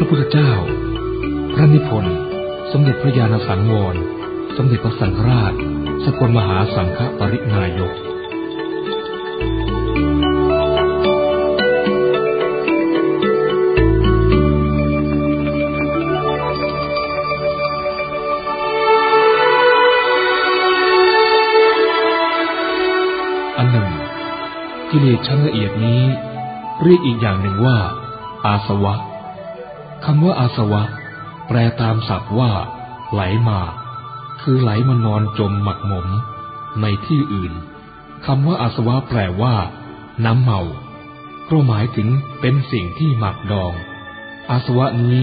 ระพุทธเจ้า พระนิพนธ์ สมเด็จพระญาณสังวร สมเด็จพระสังฆราช สกลมหาสังฆปรินายกอันหนึ่งกิเลสชั้นละเอียดนี้ เรียกอีกอย่างหนึ่งว่า อาสวะ คำว่าอาสวะ แปลตามศัพท์ว่า ไหลมา คือไหลมานอนจมหมักหมม ในที่อื่นคำว่าอาสวะแปลว่า น้ำเมาก็หมายถึงเป็นสิ่งที่หมักดอง อาสวะนี้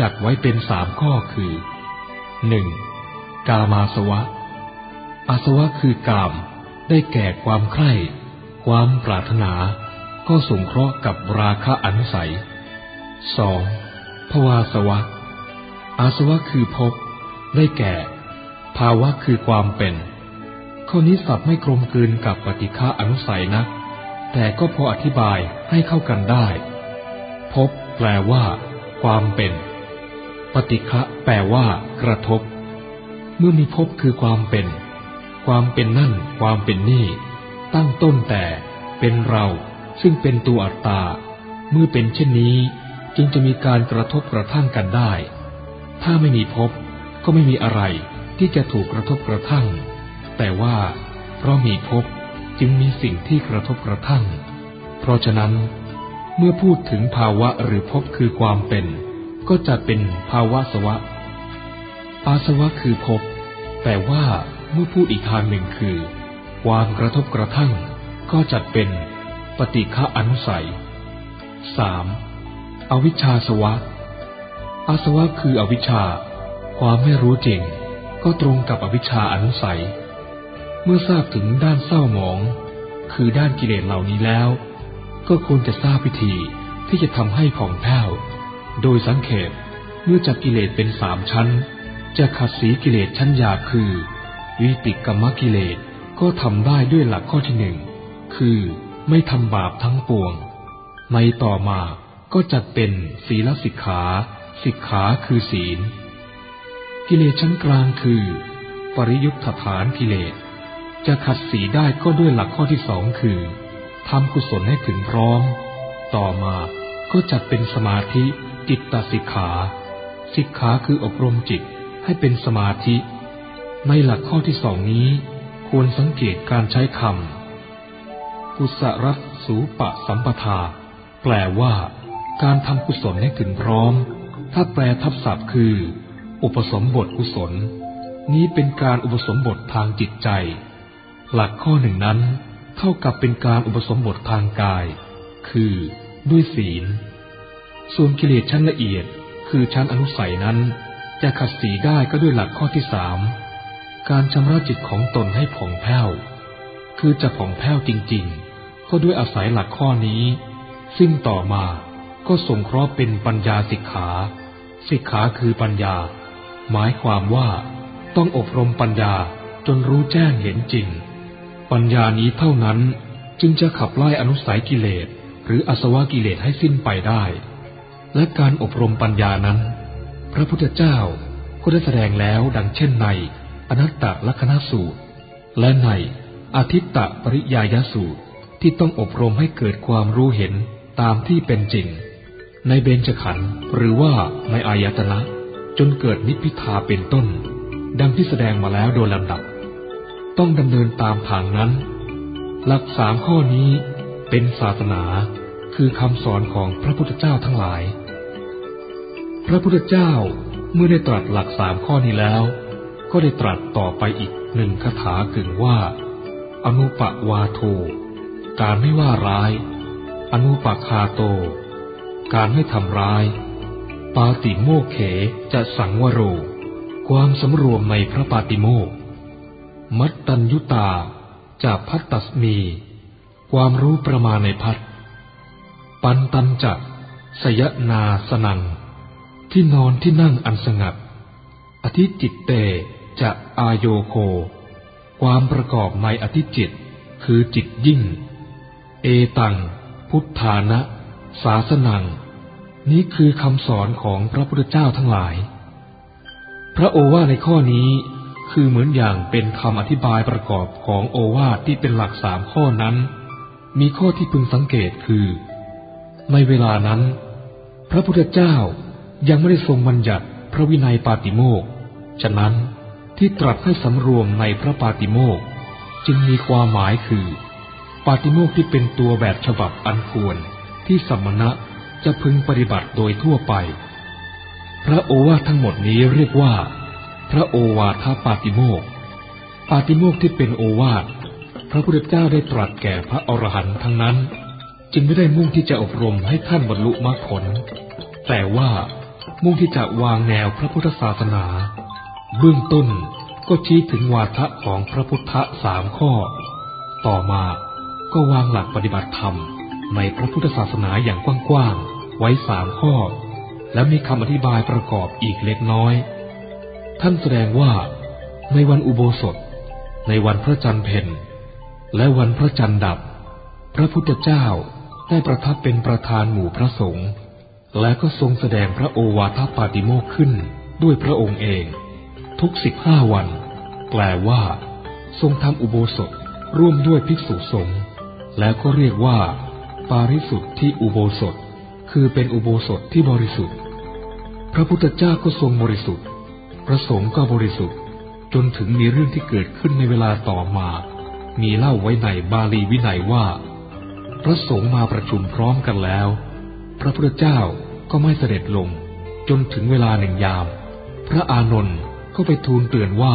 จัดไว้เป็นสามข้อคือหนึ่งกามาสวะ อาสวะคือกาม ได้แก่ความใคร่ ความปรารถนา ก็สงเคราะห์กับราคะอนุสัยสอง ภวาสวะ อาสวะคือภพ ได้แก่ ภาวะคือความเป็น ข้อนี้สับไม่กลมกลืนกับปฏิฆะอนุสัยนะแต่ก็พออธิบายให้เข้ากันได้ ภพแปลว่า ความเป็น ปฏิฆะแปลว่า กระทบ เมื่อมีภพคือความเป็น ความเป็นนั่น ความเป็นนี่ ตั้งต้นแต่ เป็นเรา ซึ่งเป็นตัวอัตตา เมื่อเป็นเช่นนี้ จึงจะมีการกระทบกระทั่งกันได้ ถ้าไม่มีภพก็ไม่มีอะไรที่จะถูกกระทบกระทั่ง แต่ว่าเพราะมีภพจึงมีสิ่งที่กระทบกระทั่ง เพราะฉะนั้น เมื่อพูดถึงภาวะหรือภพคือความเป็น ก็จะเป็นภาวะสวะ อาสวะคือภพแต่ว่าเมื่อพูดอีกทางหนึ่งคือ ความกระทบกระทั่ง ก็จัดเป็นปฏิฆะอนุสัยสาม อวิชชาสวะ อาสวะคืออวิชชา ความไม่รู้จริง ก็ตรงกับอวิชชาอนุสัย เมื่อทราบถึงด้านเศร้าหมอง คือด้านกิเลสเหล่านี้แล้ว ก็ควรจะทราบวิธีที่จะทำให้ผ่องแผ้ว โดยสังเขปเมื่อจับกิเลสเป็นสามชั้น จะขัดสีกิเลสชั้นหยาบคือ วิติกรรมกิเลสก็ทำได้ด้วยหลักข้อที่หนึ่งคือไม่ทำบาปทั้งปวง ในต่อมา ก็จัดเป็นศีลสิกขา สิกขาคือศีล กิเลสชั้นกลางคือ ปริยุทธฐานกิเลส จะขัดสีได้ก็ด้วยหลักข้อที่สองคือทำกุศลให้ถึงพร้อม ต่อมาก็จัดเป็นสมาธิจิตตสิกขา สิกขาคืออบรมจิตให้เป็นสมาธิ ในหลักข้อที่สองนี้ ควรสังเกตการใช้คำกุศรัสูปะสัมปทา แปลว่า การทำกุศลให้ถึงพร้อม ถ้าแปลทับศัพท์คือ อุปสมบทกุศล นี้เป็นการอุปสมบททางจิตใจ หลักข้อหนึ่งนั้น เท่ากับเป็นการอุปสมบททางกาย คือด้วยศีล ส่วนกิเลสชั้นละเอียด คือชั้นอนุสัยนั้น จะขัดสีได้ก็ด้วยหลักข้อที่สามการชำระจิตของตนให้ผ่องแผ้ว คือจะผ่องแผ้วจริง ๆ ก็ด้วยอาศัยหลักข้อนี้ ซึ่งต่อมา ก็สงเคราะห์เป็นปัญญาสิกขา สิกขาคือปัญญา หมายความว่า ต้องอบรมปัญญาจนรู้แจ้งเห็นจริง ปัญญานี้เท่านั้นจึงจะขับไล่อนุสัยกิเลส หรืออสวะกิเลสให้สิ้นไปได้ และการอบรมปัญญานั้น พระพุทธเจ้าก็ได้แสดงแล้วดังเช่นใน อนัตตลักษณสูตร และในอาทิตตปริยายสูตรที่ต้องอบรมให้เกิดความรู้เห็นตามที่เป็นจริง ในเบญจขันธ์หรือว่าในอายตนะ จนเกิดนิพพิทาเป็นต้น ดังที่แสดงมาแล้วโดยลำดับ ต้องดำเนินตามทางนั้น หลักสามข้อนี้เป็นศาสนาคือคำสอนของพระพุทธเจ้าทั้งหลาย พระพุทธเจ้าเมื่อได้ตรัสหลักสามข้อนี้แล้ว ก็ได้ตรัสต่อไปอีกหนึ่งคาถากึ่งว่า อนุปวาโท การไม่ว่าร้าย อนุปคาโต การไม่ทำร้าย ปาติโมกเขจะสังวโร ความสำรวมในพระปาติโมก มัตตัญยุตาจะพัตตสมี ความรู้ประมาณในพัดปันตันจักสยนาสนัง ที่นอนที่นั่งอันสงัด อธิจิตเตจะอายโยโค ความประกอบในอธิจิต คือจิตยิ่ง เอตัง พุทธานะ ศาสนัง นี้คือคำสอนของพระพุทธเจ้าทั้งหลาย พระโอวาทในข้อนี้คือเหมือนอย่างเป็นคำอธิบายประกอบของโอวาทที่เป็นหลักสามข้อนั้น มีข้อที่พึงสังเกตคือ ในเวลานั้น พระพุทธเจ้ายังไม่ได้ทรงบัญญัติพระวินัยปาติโมกฉะนั้นที่ตรัสให้สำรวมในพระปาติโมกจึงมีความหมายคือ ปาติโมกที่เป็นตัวแบบฉบับอันควร ที่สมณะจะพึงปฏิบัติโดยทั่วไป พระโอวาททั้งหมดนี้เรียกว่า พระโอวาทปาติโมกปาติโมกที่เป็นโอวาท พระพุทธเจ้าได้ตรัสแก่พระอรหันต์ทั้งนั้น จึงไม่ได้มุ่งที่จะอบรมให้ท่านบรรลุมรรคผล แต่ว่ามุ่งที่จะวางแนวพระพุทธศาสนา เบื้องต้นก็ชี้ถึงวาทะของพระพุทธสามข้อ ต่อมาก็วางหลักปฏิบัติธรรม ในพระพุทธศาสนาอย่างกว้างๆ ไว้สามข้อ และมีคำอธิบายประกอบอีกเล็กน้อย ท่านแสดงว่าในวันอุโบสถ ในวันพระจันทร์เพนและวันพระจันทร์ดับ พระพุทธเจ้าได้ประทับเป็นประธานหมู่พระสงฆ์และก็ทรงแสดงพระโอวาทปาติโมกขึ้นด้วยพระองค์เอง ทุกสิบห้าวัน แปลว่า ทรงทำอุโบสถร่วมด้วยภิกษุสงฆ์แล้วก็เรียกว่า ปาริสุทธิ์ที่อุโบสถ คือเป็นอุโบสถที่บริสุทธิ์ พระพุทธเจ้าก็ทรงบริสุทธิ์พระสงฆ์ก็บริสุทธิ์ จนถึงมีเรื่องที่เกิดขึ้นในเวลาต่อมา มีเล่าไว้ในบาลีวินัยว่า พระสงฆ์มาประชุมพร้อมกันแล้ว พระพุทธเจ้าก็ไม่เสด็จลง จนถึงเวลาหนึ่งยาม พระอานนท์ก็ไปทูลเตือนว่า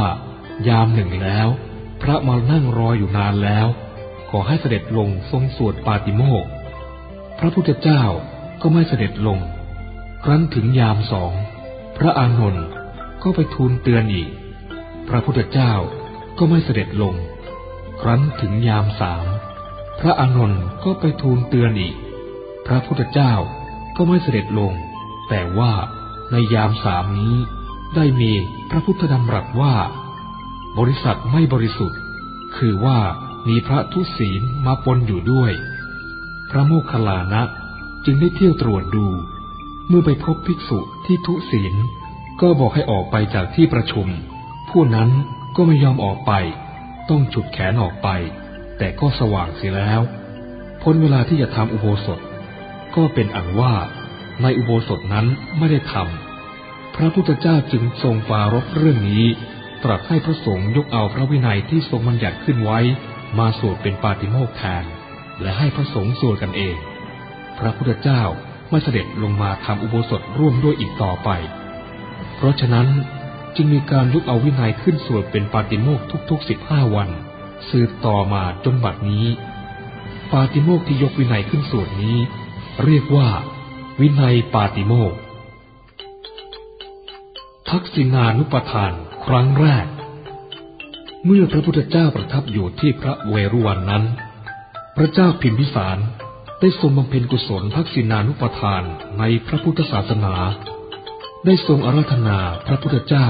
ยามหนึ่งแล้ว พระมานั่งรออยู่นานแล้ว ขอให้เสด็จลงทรงสวดปาติโมก พระพุทธเจ้าก็ไม่เสด็จลง ครั้นถึงยามสอง พระอานนท์ก็ไปทูลเตือนอีก พระพุทธเจ้าก็ไม่เสด็จลง ครั้นถึงยามสาม พระอานนท์ก็ไปทูลเตือนอีก พระพุทธเจ้าก็ไม่เสด็จลง แต่ว่าในยามสามนี้ได้มีพระพุทธดำรัสว่า บริษัทไม่บริสุทธิ์ คือว่ามีพระทุศีลมาปนอยู่ด้วย พระโมคคัลลานะจึงได้เที่ยวตรวจดู เมื่อไปพบภิกษุที่ทุศีล ก็บอกให้ออกไปจากที่ประชุม ผู้นั้นก็ไม่ยอมออกไป ต้องฉุดแขนออกไป แต่ก็สว่างเสียแล้ว พ้นเวลาที่จะทำอุโบสถ ก็เป็นอันว่าในอุโบสถนั้นไม่ได้ทำพระพุทธเจ้าจึงทรงปารบเรื่องนี้ ตรัสให้พระสงฆ์ยกเอาพระวินัยที่ทรงบัญญัติขึ้นไว้ มาสวดเป็นปาติโมกข์แทน และให้พระสงฆ์สวดกันเอง พระพุทธเจ้าไม่เสด็จลงมาทำอุโบสถร่วมด้วยอีกต่อไป เพราะฉะนั้นจึงมีการยกเอาวินัยขึ้นสวดเป็นปาติโมกทุกๆสิบห้าวัน สืบต่อมาจนบัดนี้ ปาติโมกที่ยกวินัยขึ้นสวดนี้ เรียกว่า วินัยปาติโมกทักษิณานุปทานครั้งแรก เมื่อพระพุทธเจ้าประทับอยู่ที่พระเวรุวันนั้น พระเจ้าพิมพิสารได้ทรงบำเพ็ญกุศลทักษิณานุปทานในพระพุทธศาสนา ได้ทรงอาราธนาพระพุทธเจ้า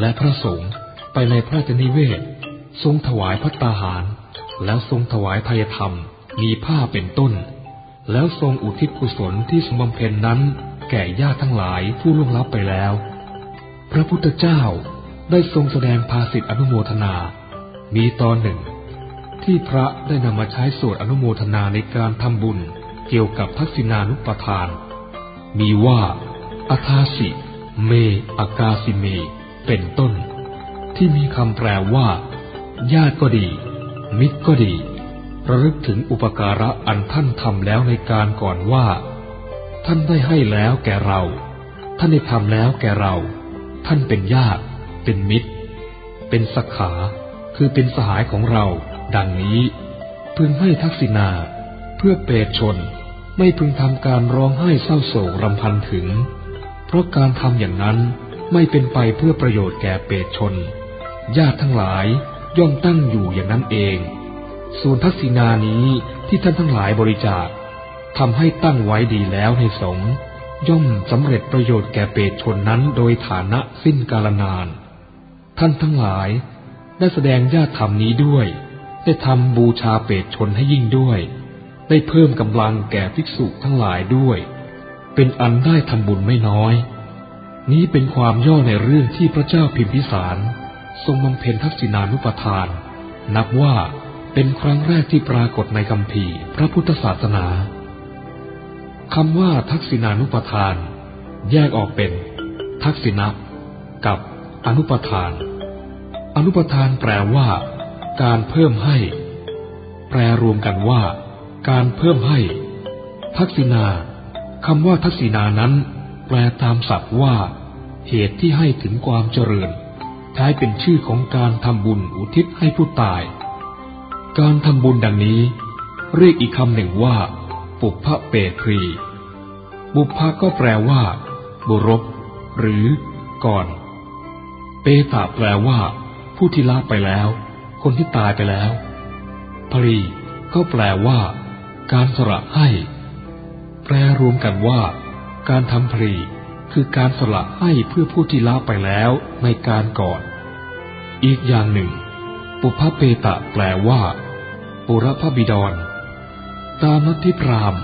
และพระสงฆ์ไปในพระเจนิเวศ ทรงถวายพัตตาหาร แล้วทรงถวายทายธรรมมีผ้าเป็นต้น แล้วทรงอุทิศกุศลที่สมบำเพ็ญนั้น แก่ญาติทั้งหลายผู้ล่วงลับไปแล้ว พระพุทธเจ้าได้ทรงแสดงภาสิทธิอนุโมทนา มีตอนหนึ่ง ที่พระได้นำมาใช้สวดอนุโมทนาในการทำบุญเกี่ยวกับทักษิณานุปทาน มีว่าอาทาสิ เม อากาสิเม เป็นต้น ที่มีคำแปลว่า ญาติก็ดี มิตรก็ดี ระลึกถึงอุปการะอันท่านทำแล้วในการก่อนว่า ท่านได้ให้แล้วแก่เรา ท่านได้ทำแล้วแก่เรา ท่านเป็นญาติ เป็นมิตร เป็นสขา คือเป็นสหายของเรา ดังนี้พึงให้ทักษิณาเพื่อเปรตชนไม่พึงทำการร้องไห้เศร้าโศกรำพันถึง เพราะการทำอย่างนั้นไม่เป็นไปเพื่อประโยชน์แก่เปรตชน ญาติทั้งหลายย่อมตั้งอยู่อย่างนั้นเอง ส่วนทักษิณานี้ที่ท่านทั้งหลายบริจาคทำให้ตั้งไว้ดีแล้วในสงย่อมสำเร็จประโยชน์แก่เปรตชนนั้นโดยฐานะสิ้นกาลนาน ท่านทั้งหลายได้แสดงญาติธรรมนี้ด้วย ได้ทำบูชาเปตชนให้ยิ่งด้วย ได้เพิ่มกำลังแก่ภิกษุทั้งหลายด้วย เป็นอันได้ทำบุญไม่น้อย นี้เป็นความย่อในเรื่องที่พระเจ้าพิมพิสาร ทรงบำเพ็ญทักษิณานุปทาน นับว่าเป็นครั้งแรกที่ปรากฏในคำภีพระพุทธศาสนาคำว่าทักษิณานุปทาน แยกออกเป็น ทักษิณะกับอนุปทาน อนุปทานแปลว่า การเพิ่มให้ แปลรวมกันว่า การเพิ่มให้ ทักษิณาคำว่าทักษิณานั้น แปลตามศัพท์ว่า เหตุที่ให้ถึงความเจริญ ใช้เป็นชื่อของการทำบุญอุทิศให้ผู้ตาย การทำบุญดังนี้ เรียกอีกคำหนึ่งว่า ปุพพะเปตรี บุพพะก็แปลว่า บุรพหรือ ก่อน เปตาแปลว่า ผู้ที่ละไปแล้ว คนที่ตายไปแล้วพรีก็แปลว่า การสละให้ แปลรวมกันว่า การทำพรีคือการสละให้เพื่อผู้ที่ละไปแล้วในการก่อน อีกอย่างหนึ่ง ปุพเปตะแปลว่า ปุรพบิดร ตามนัตทิพราม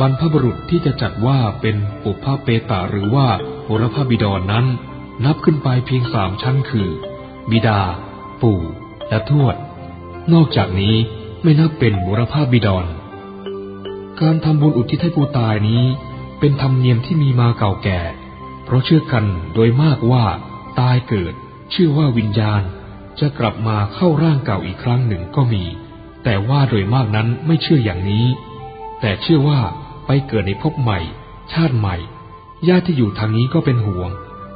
บรรพบุรุษที่จะจัดว่าเป็นปุพเปตะหรือว่าปุรพบิดรนนั้น นับขึ้นไปเพียงสามชั้นคือ บิดา ปู่ และทวด นอกจากนี้ไม่นับเป็นบุรพบิดร การทำบุญอุทิศให้ผู้ตายนี้เป็นธรรมเนียมที่มีมาเก่าแก่ เพราะเชื่อกันโดยมากว่าตายเกิด เชื่อว่าวิญญาณจะกลับมาเข้าร่างเก่าอีกครั้งหนึ่งก็มี แต่ว่าโดยมากนั้นไม่เชื่ออย่างนี้ แต่เชื่อว่าไปเกิดในภพใหม่ ชาติใหม่ ญาติที่อยู่ทางนี้ก็เป็นห่วง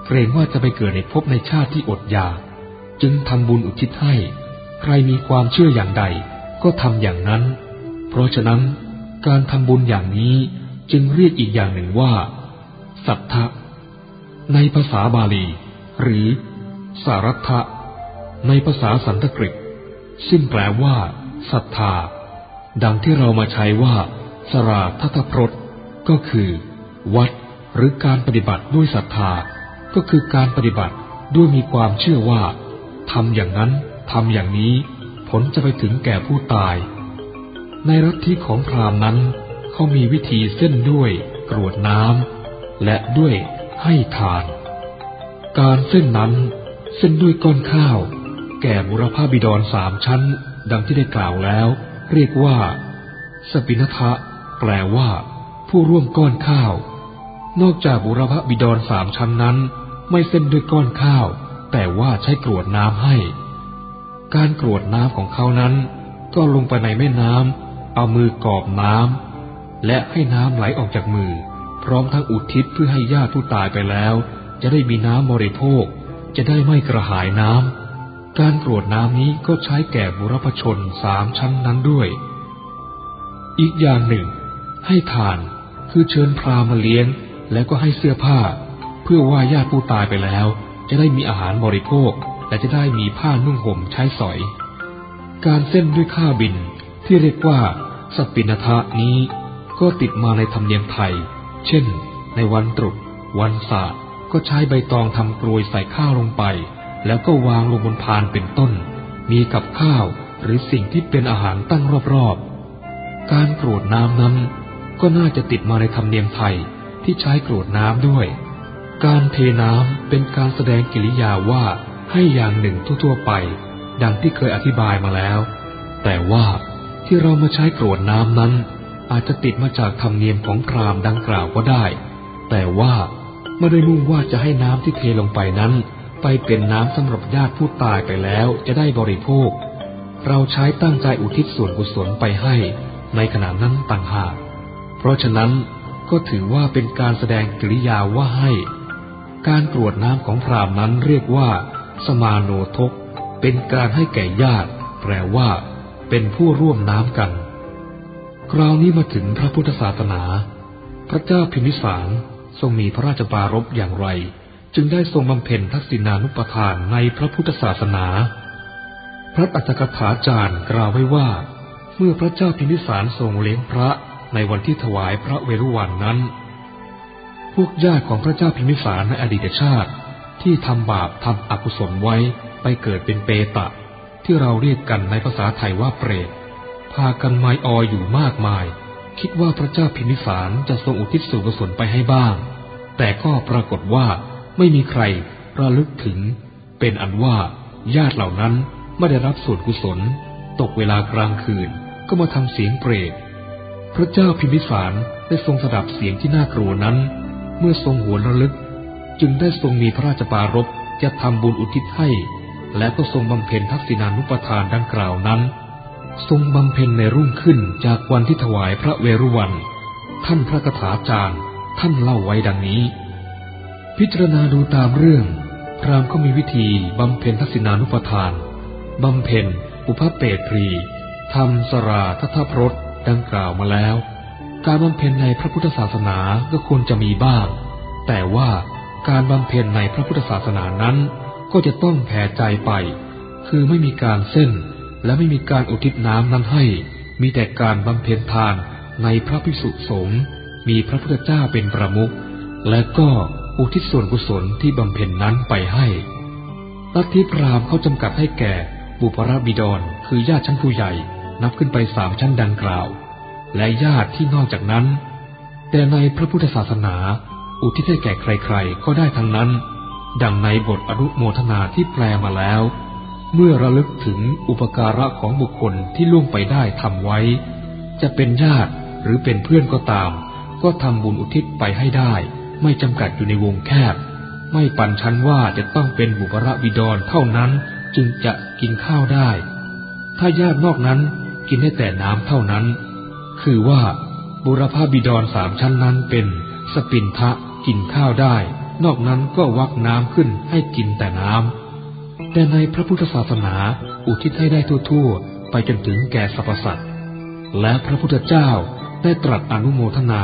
เกรงว่าจะไปเกิดในภพในชาติที่อดอยาก จึงทำบุญอุทิศให้ ใครมีความเชื่ออย่างใดก็ทำอย่างนั้น เพราะฉะนั้นการทำบุญอย่างนี้จึงเรียกอีกอย่างหนึ่งว่า สัทธะ ในภาษาบาลี หรือ สารัตถะ ในภาษาสันสกฤต ซึ่งแปลว่าศรัทธา ดังที่เรามาใช้ว่า สราทัตพรตก็คือ วัดหรือการปฏิบัติด้วยศรัทธา ก็คือการปฏิบัติด้วยมีความเชื่อว่าทำอย่างนั้น ทำอย่างนี้ผลจะไปถึงแก่ผู้ตาย ในรัฐที่ของพราหมณ์นั้น เขามีวิธีเส้นด้วยกรวดน้ำและด้วยให้ทาน การเส้นนั้นเส้นด้วยก้อนข้าว แก่บุรพาบิดรสามชั้น ดังที่ได้กล่าวแล้ว เรียกว่า สปินทะ แปลว่า ผู้ร่วมก้อนข้าว นอกจากบุรพบิดรสามชั้นนั้น ไม่เส้นด้วยก้อนข้าว แต่ว่าใช้กรวดน้ำให้ การกรวดน้ำของเขานั้น ก็ลงไปในแม่น้ำเอามือกอบน้ำและให้น้ำไหลออกจากมือ พร้อมทั้งอุทิศเพื่อให้ญาติผู้ตายไปแล้ว จะได้มีน้ำบริโภค จะได้ไม่กระหายน้ำการกรวดน้ำนี้ก็ใช้แก่บุรพชนสามชั้นนั้นด้วย อีกอย่างหนึ่ง ให้ทานคือเชิญพรามาเลี้ยง แล้วก็ให้เสื้อผ้า เพื่อว่าญาติผู้ตายไปแล้ว จะได้มีอาหารบริโภค และจะได้มีผ้านุ่งห่มใช้สอย การเส้นด้วยข้าบินที่เรียกว่าสปินทะนี้ก็ติดมาในธรรมเนียมไทย เช่น ในวันตรุษวันศาสตร์ก็ใช้ใบตองทำกรวยใส่ข้าวลงไป แล้วก็วางลงบนพานเป็นต้น มีกับข้าวหรือสิ่งที่เป็นอาหารตั้งรอบๆ การกรวดน้ำนั้น ก็น่าจะติดมาในธรรมเนียมไทยที่ใช้กรวดน้ำด้วย การเทน้ำเป็นการแสดงกิริยาว่า ให้อย่างหนึ่งทั่วๆไป ดังที่เคยอธิบายมาแล้ว แต่ว่าที่เรามาใช้กรวดน้ำนั้น อาจจะติดมาจากธรรมเนียมของพราหมณ์ดังกล่าวก็ได้ แต่ว่าไม่ได้มุ่งว่าจะให้น้ำที่เทลงไปนั้น ไปเป็นน้ำสำหรับญาติผู้ตายไปแล้วจะได้บริโภค เราใช้ตั้งใจอุทิศส่วนกุศลไปให้ ในขณะนั้นต่างหาก เพราะฉะนั้นก็ถือว่าเป็นการแสดงกิริยาว่าให้ การกรวดน้ำของพรามนั้นเรียกว่า สมาโนทก เป็นการให้แก่ญาติ แปลว่า เป็นผู้ร่วมน้ำกัน คราวนี้มาถึงพระพุทธศาสนา พระเจ้าพิมพิสารทรงมีพระราชบารบอย่างไร จึงได้ทรงบำเพ็ญทักษิณานุปทานในพระพุทธศาสนา พระอัตถกถาจารย์กล่าวไว้ว่า เมื่อพระเจ้าพิมพิสารทรงเลี้ยงพระในวันที่ถวายพระเวรุวันนั้น พวกญาติของพระเจ้าพิมพิสารในอดีตชาติ ที่ทำบาปทำอกุศลไว้ไปเกิดเป็นเปตะ ที่เราเรียกกันในภาษาไทยว่าเปรต พากันไม้ออยู่มากมาย คิดว่าพระเจ้าพิมพิสารจะทรงอุทิศส่วนกุศลไปให้บ้าง แต่ก็ปรากฏว่าไม่มีใครระลึกถึง เป็นอันว่าญาติเหล่านั้นไม่ได้รับส่วนกุศล ตกเวลากลางคืนก็มาทำเสียงเปรต พระเจ้าพิมพิสารได้ทรงสดับเสียงที่น่ากลัวนั้น เมื่อทรงหวนระลึก จึงได้ทรงมีพระราชปารภจะทำบุญอุทิศให้ และก็ทรงบำเพ็ญทักษิณานุปทานดังกล่าวนั้น ทรงบำเพ็ญในรุ่งขึ้นจากวันที่ถวายพระเวรุวัน ท่านพระคถาจารย์ ท่านเล่าไว้ดังนี้ พิจารณาดูตามเรื่อง พรามก็มีวิธีบำเพ็ญทักษิณานุปทานบำเพ็ญอุปเปตรีทำสราทัทพรตดังกล่าวมาแล้ว การบำเพ็ญในพระพุทธศาสนาก็ควรจะมีบ้าง แต่ว่า การบำเพ็ญในพระพุทธศาสนานั้น ก็จะต้องแผ่ใจไป คือไม่มีการเส้น และไม่มีการอุทิศน้ำนั้นให้ มีแต่การบำเพ็ญทานในพระภิกษุสงฆ์มีพระพุทธเจ้าเป็นประมุขและก็อุทิศส่วนกุศลที่บำเพ็ญนั้นไปให้ลัทธิพราหมณ์เขาจำกัดให้แก่ บุปรบิดรคือญาติชั้นผู้ใหญ่นับขึ้นไปสามชั้นดังกล่าว และญาติที่นอกจากนั้น แต่ในพระพุทธศาสนา อุทิศให้แก่ใครๆ ก็ได้ทั้งนั้น ดังในบทอนุโมทนาที่แปลมาแล้ว เมื่อระลึกถึงอุปการะของบุคคลที่ล่วงไปได้ทำไว้ จะเป็นญาติหรือเป็นเพื่อนก็ตาม ก็ทำบุญอุทิศไปให้ได้ ไม่จำกัดอยู่ในวงแคบ ไม่ปันชั้นว่าจะต้องเป็นบุปรบิดรเท่านั้นจึงจะกินข้าวได้ ถ้าญาตินอกนั้นกินได้แต่น้ำเท่านั้น คือว่าบุรพาบิดรสามชั้นนั้นเป็นสปินทะ กินข้าวได้ นอกนั้นก็วักน้ำขึ้นให้กินแต่น้ำ แต่ในพระพุทธศาสนาอุทิศให้ได้ทั่วๆ ไปจนถึงแก่สรรพสัตว์ และพระพุทธเจ้าได้ตรัสอนุโมทนา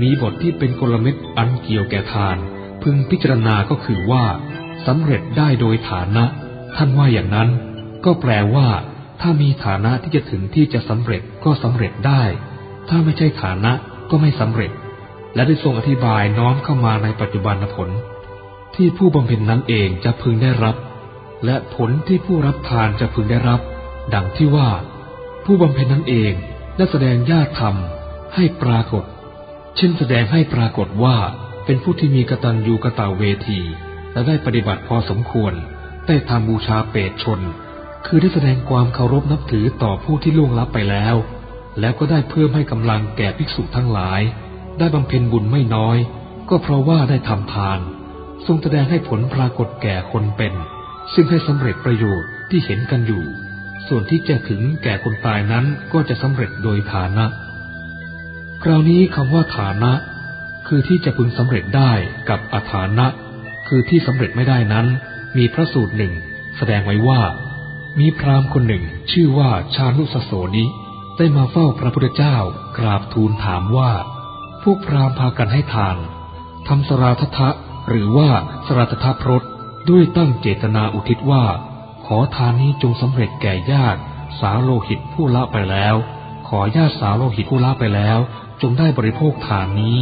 มีบทที่เป็นกลเม็ดอันเกี่ยวแก่ทาน พึงพิจารณาก็คือว่าสำเร็จได้โดยฐานะ ท่านว่าอย่างนั้น ก็แปลว่า ถ้ามีฐานะที่จะถึงที่จะสำเร็จก็สำเร็จได้ ถ้าไม่ใช่ฐานะก็ไม่สำเร็จ และได้ทรงอธิบายน้อมเข้ามาในปัจจุบันผล ที่ผู้บำเพ็ญนั้นเองจะพึงได้รับ และผลที่ผู้รับทานจะพึงได้รับ ดังที่ว่า ผู้บำเพ็ญนั้นเองได้แสดงญาติธรรมให้ปรากฏ เช่นแสดงให้ปรากฏว่าเป็นผู้ที่มีกตัญญูกะตเวที และได้ปฏิบัติพอสมควร ได้ทำบูชาเปรตชน คือได้แสดงความเคารพนับถือต่อผู้ที่ล่วงลับไปแล้ว แล้วก็ได้เพิ่มให้กำลังแก่ภิกษุทั้งหลาย ได้บำเพ็ญบุญไม่น้อย ก็เพราะว่าได้ทำทาน ทรงแสดงให้ผลปรากฏแก่คนเป็น ซึ่งให้สำเร็จประโยชน์ที่เห็นกันอยู่ ส่วนที่จะถึงแก่คนตายนั้นก็จะสำเร็จโดยฐานะ คราวนี้คำว่าฐานะ คือที่จะพึงสำเร็จได้กับอฐานะ คือที่สำเร็จไม่ได้นั้น มีพระสูตรหนึ่ง แสดงไว้ว่า มีพราหมณ์คนหนึ่งชื่อว่าชานุสโสนิได้มาเฝ้าพระพุทธเจ้า กราบทูลถามว่า พวกพราหมณ์พากันให้ทานทำสราทะหรือว่าสราทะพรตด้วยตั้งเจตนาอุทิศว่า ขอทานนี้จงสำเร็จแก่ญาติ สาโลหิตผู้ละไปแล้ว ขอญาติสาโลหิตผู้ละไปแล้ว จงได้บริโภคทานนี้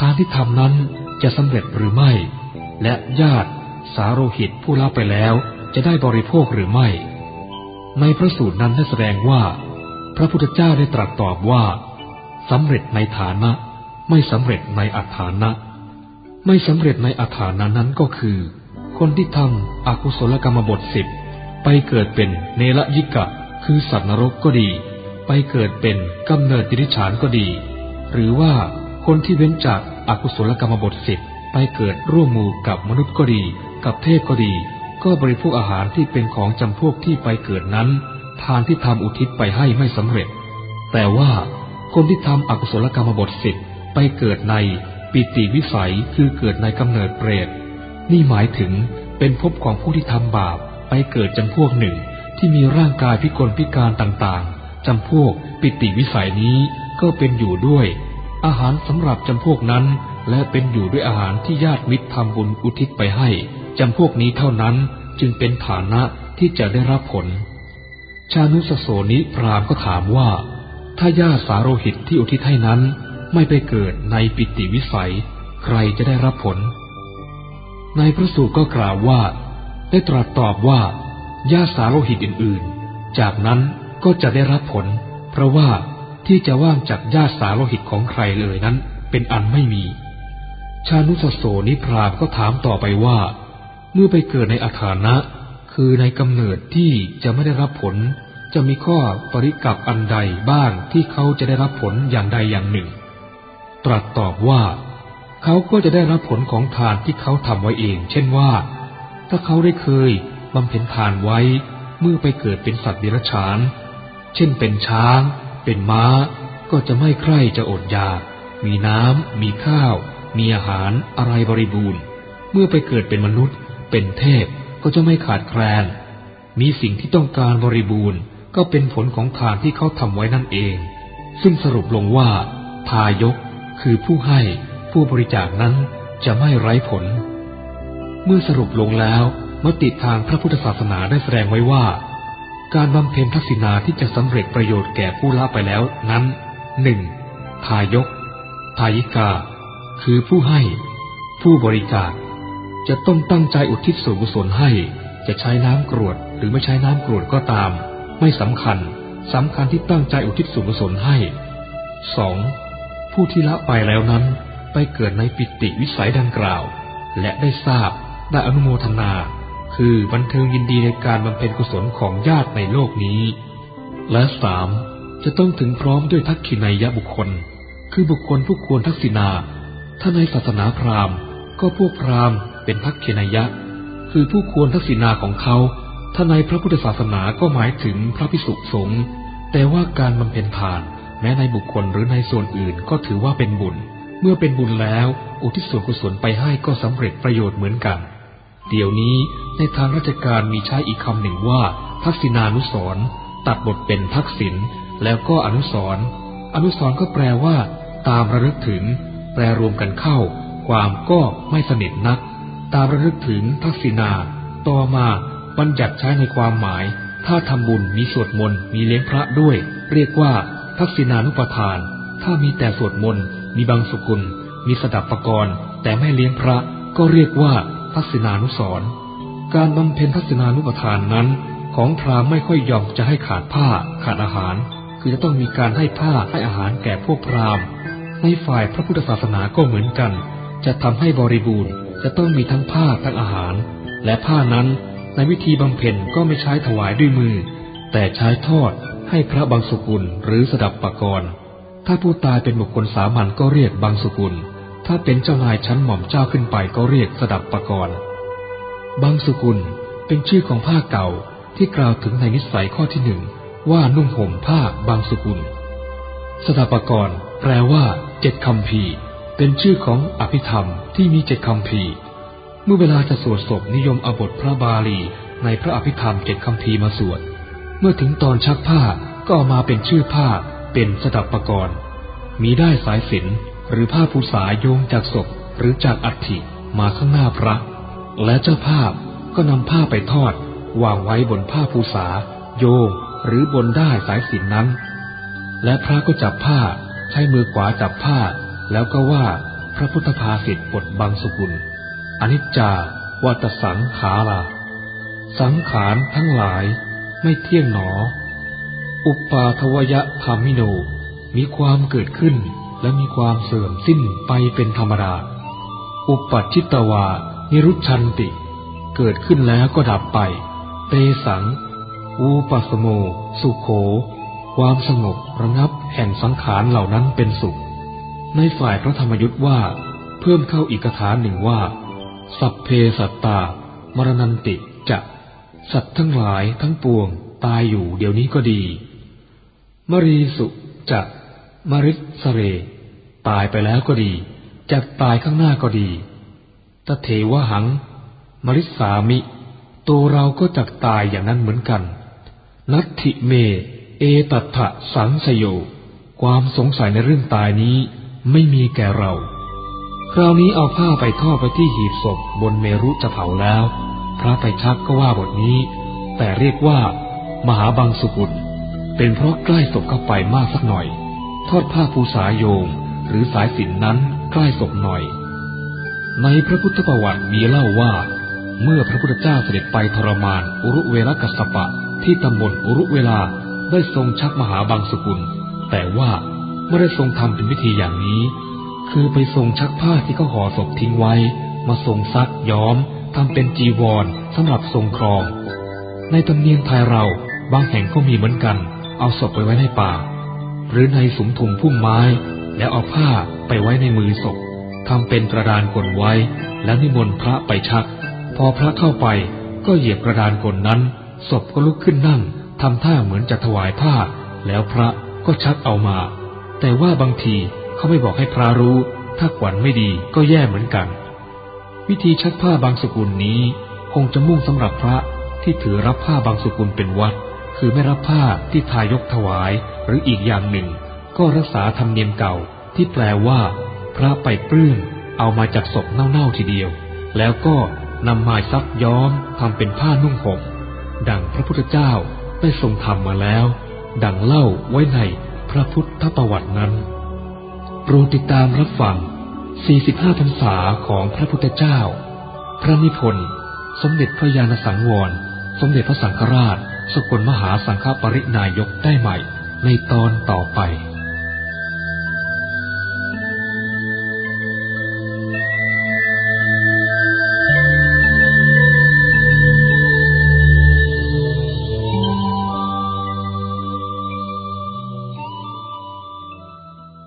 ทานที่ทำนั้นจะสำเร็จหรือไม่ และญาติสาโลหิตผู้ละไปแล้ว จะได้บริโภคหรือไม่ ในพระสูตรนั้นได้แสดงว่า พระพุทธเจ้าได้ตรัสตอบว่าสำเร็จในฐานะ ไม่สำเร็จในอัฐานะ ไม่สำเร็จในอัฐานะนั้นก็คือ คนที่ทำอกุศลกรรมบทสิบไปเกิดเป็นเนรยิกะ คือสัตว์นรกก็ดี ไปเกิดเป็นกำเนิดติริฉานก็ดี หรือว่าคนที่เว้นจากอากุศลกรรมบทสิบไปเกิดร่วมมูกับมนุษย์ก็ดี กับเทพก็ดี ก็บริโภคอาหารที่เป็นของจำพวกที่ไปเกิดนั้น ทานที่ทำอุทิศไปให้ไม่สำเร็จ แต่ว่าคนที่ทำอกุศลกรรมบทสิบ ไปเกิดในปิติวิสัยคือเกิดในกำเนิดเปรต นี่หมายถึงเป็นภพของผู้ที่ทำบาปไปเกิดจำพวกหนึ่งที่มีร่างกายพิกลพิการต่างๆจำพวกปิติวิสัยนี้ก็เป็นอยู่ด้วย อาหารสำหรับจำพวกนั้น และเป็นอยู่ด้วยอาหารที่ญาติมิตรทำบุญอุทิศไปให้จำพวกนี้เท่านั้นจึงเป็นฐานะที่จะได้รับผล ชานุสโสนิพรามก็ถามว่า ถ้าญาติสาโรหิตที่อุทิศให้นั้น ไม่ไปเกิดในปิติวิสัย ใครจะได้รับผล ในพระสูตรก็กล่าวว่า ได้ตรัสตอบว่าญาสาโรหิตอื่นๆ จากนั้นก็จะได้รับผล เพราะว่าที่จะว่างจากญาสาโลหิตของใครเลยนั้น เป็นอันไม่มี ชานุสโสนิพรามก็ถามต่อไปว่า เมื่อไปเกิดในอาฐานะ คือในกำเนิดที่จะไม่ได้รับผล จะมีข้อปริกับอันใดบ้างที่เขาจะได้รับผลอย่างใดอย่างหนึ่ง ตรัสตอบว่า เขาก็จะได้รับผลของทานที่เขาทำไว้เอง เช่นว่า ถ้าเขาได้เคยบำเพ็ญทานไว้เมื่อไปเกิดเป็นสัตว์ดิรัจฉาน เช่นเป็นช้าง เป็นม้า ก็จะไม่ใคร่จะอดอยาก มีน้ำ มีข้าว มีอาหารอะไรบริบูรณ์ เมื่อไปเกิดเป็นมนุษย์ เป็นเทพก็จะไม่ขาดแคลน มีสิ่งที่ต้องการบริบูรณ์ ก็เป็นผลของทานที่เขาทำไว้นั่นเอง ซึ่งสรุปลงว่า ทายก คือผู้ให้ผู้บริจาคนั้นจะไม่ไร้ผล เมื่อสรุปลงแล้วมติทางพระพุทธศาสนาได้แสดงไว้ว่า การบำเพ็ญทักษิณาที่จะสำเร็จประโยชน์แก่ผู้ละไปแล้วนั้นหนึ่งทายก ทายิกา คือผู้ให้ ผู้บริจาคจะต้องตั้งใจอุทิศส่วนกุศลให้ จะใช้น้ำกรวดหรือไม่ใช้น้ำกรวดก็ตาม ไม่สำคัญสำคัญที่ตั้งใจอุทิศส่วนกุศลให้สอง ผู้ที่ละไปแล้วนั้นไปเกิดในปิติวิสัยดังกล่าว และได้ทราบได้อนุโมทนา คือบันเทิงยินดีในการบำเพ็ญกุศลของญาติในโลกนี้ และสามจะต้องถึงพร้อมด้วยทักขินัยยะบุคคล คือบุคคลผู้ควรทักษิณาถ้าในศาสนาพราหมณ์ ก็พวกพราหมณ์เป็นทักขินัยยะ คือผู้ควรทักษิณาของเขาถ้าในพระพุทธศาสนาก็หมายถึงพระพิสุสงฆ์แต่ว่าการบำเพ็ญทาน ม้ในบุคคลหรือในส่วนอื่นก็ถือว่าเป็นบุญ เมื่อเป็นบุญแล้ว อุทิศส่วนกุศลไปให้ก็สำเร็จประโยชน์เหมือนกัน เดี๋ยวนี้ในทางราชการมีใช้อีกคำหนึ่งว่า ทักษิณานุสรณ์ตัดบทเป็นทักษิณแล้วก็อนุสรณ์อนุสรณ์ก็แปลว่า ตามระลึกถึง แปลรวมกันเข้า ความก็ไม่สนิทนัก ตามระลึกถึงทักษิณาต่อมาบัญญัติใช้ในความหมาย ถ้าทำบุญมีสวดมนต์มีเลี้ยงพระด้วย เรียกว่า ทักษิณานุปทาน ถ้ามีแต่สวดมนต์ มีบางสุกุล มีสดับประกรณ์ แต่ไม่เลี้ยงพระก็เรียกว่าทักษิณานุสรณ์การบำเพ็ญทักษิณานุปทานนั้น ของพราหมณ์ไม่ค่อยยอมจะให้ขาดผ้าขาดอาหาร คือจะต้องมีการให้ผ้าให้อาหารแก่พวกพราหมณ์ในฝ่ายพระพุทธศาสนาก็เหมือนกัน จะทำให้บริบูรณ์ จะต้องมีทั้งผ้าทั้งอาหาร และผ้านั้นในวิธีบำเพ็ญก็ไม่ใช้ถวายด้วยมือ แต่ใช้ทอด ให้พระบางสุกุลหรือสดับปกรณ์ถ้าผู้ตายเป็นบุคคลสามัญก็เรียกบางสุกุล ถ้าเป็นเจ้านายชั้นหม่อมเจ้าขึ้นไปก็เรียกสดับปกรณ์บางสุกุลเป็นชื่อของผ้าเก่าที่กล่าวถึงในนิสัยข้อที่หนึ่งว่านุ่งห่มผ้าบางสุกุลสดับปกรณ์แปลว่าเจ็ดคำพีเป็นชื่อของอภิธรรมที่มีเจ็ดคำพีเมื่อเวลาจะสวดศพนิยมอบทพระบาลีในพระอภิธรรมเจ็ดคำพีมาสวด มื่อถึงตอนชักผ้าก็เอามาเป็นชื่อผ้าเป็นสดับปกรณ์มีได้สายสินหรือผ้าภูษาโยงจากศพหรือจากอัฐิมาข้างหน้าพระ และเจ้าภาพก็นำผ้าไปทอด วางไว้บนผ้าภูษา โยงหรือบนได้สายสินนั้น และพระก็จับผ้าใช้มือขวาจับผ้า แล้วก็ว่าพระพุทธภาษิตบทบางสุกุล อนิจจาวัตสังขาราสังขารทั้งหลาย ไม่เที่ยงหนอ อุปาทวยะธรรมิโน มีความเกิดขึ้นและมีความเสื่อมสิ้นไปเป็นธรรมดา อุปัชิตวา นิรุชันติ เกิดขึ้นแล้วก็ดับไป เตสัง อูปัสโม สุโข ความสงบระงับแห่งสังขารเหล่านั้นเป็นสุข ในฝ่ายพระธรรมยุทธ์ว่า เพิ่มเข้าอีกคาถาหนึ่งว่า สัพเพสัตตามรณนติจะ สัตว์ทั้งหลายทั้งปวงตายอยู่เดี๋ยวนี้ก็ดี มรีสุจะมริสเร ตายไปแล้วก็ดี จะตายข้างหน้าก็ดีตเทวหัง มริสามิ ตัวเราก็จักตายอย่างนั้นเหมือนกัน นัตถิเม เอตัถะสังสโย ความสงสัยในเรื่องตายนี้ไม่มีแก่เรา คราวนี้เอาผ้าไปทอดไปที่หีบศพบนเมรุจะเผาแล้ว ระไตรชักก็ว่าบทนี้ แต่เรียกว่า มหาบางสุกุล เป็นเพราะใกล้ศพเข้าไปมากสักหน่อย ทอดผ้าภูษาโยงหรือสายสินนั้นใกล้ศพหน่อย ในพระพุทธประวัติมีเล่าว่า เมื่อพระพุทธเจ้าเสด็จไปทรมานอุรุเวรกัสปะที่ตำบลอุรุเวลาได้ทรงชักมหาบางสุกุลแแต่ว่าไม่ได้ทรงทำเป็นวิธีอย่างนี้ คือไปทรงชักผ้าที่เขาห่อศพทิ้งไว้ มาทรงซักย้อม ทำเป็นจีวรสำหรับทรงครอง ในตำเนียงไทยเราบางแห่งก็มีเหมือนกัน เอาศพไปไว้ในป่า หรือในสมถุงพุ่มไม้ แล้วเอาผ้าไปไว้ในมือศพทำเป็นกระดานกลนไว้ แล้วนิมนต์พระไปชัก พอพระเข้าไปก็เหยียบกระดานกลนั้น ศพก็ลุกขึ้นนั่งทำท่าเหมือนจะถวายผ้า แล้วพระก็ชักเอามา แต่ว่าบางทีเขาไม่บอกให้พระรู้ ถ้าขวัญไม่ดีก็แย่เหมือนกัน วิธีชักผ้าบางสกุลนี้ คงจะมุ่งสำหรับพระที่ถือรับผ้าบางสกุลเป็นวัด คือไม่รับผ้าที่ทายกถวาย หรืออีกอย่างหนึ่ง ก็รักษาธรรมเนียมเก่าที่แปลว่า พระไปปลื้มเอามาจากศพเน่าๆทีเดียว แล้วก็นำมาซักย้อมทำเป็นผ้านุ่งห่มดังพระพุทธเจ้าได้ทรงทำมาแล้ว ดังเล่าไว้ในพระพุทธประวัตินั้นโปรดติดตามรับฟัง 45พรรษาของพระพุทธเจ้า พระนิพนธ์ สมเด็จพระญาณสังวร สมเด็จพระสังฆราช สกลมหาสังฆปรินายกได้ใหม่ ในตอนต่อไป